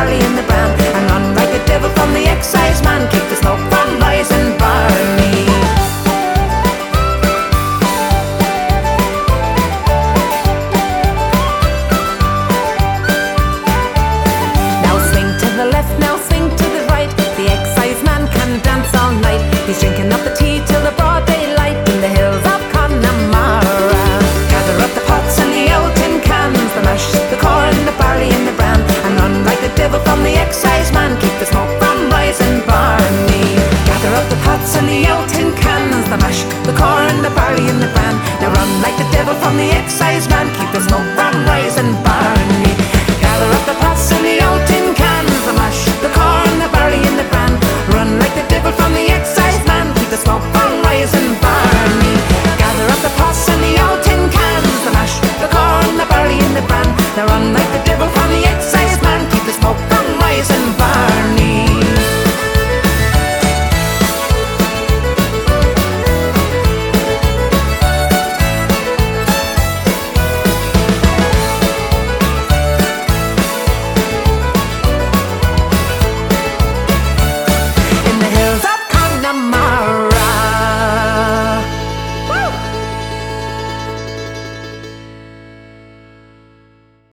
Charlie the mash, the corn, the barley, and the bran. Now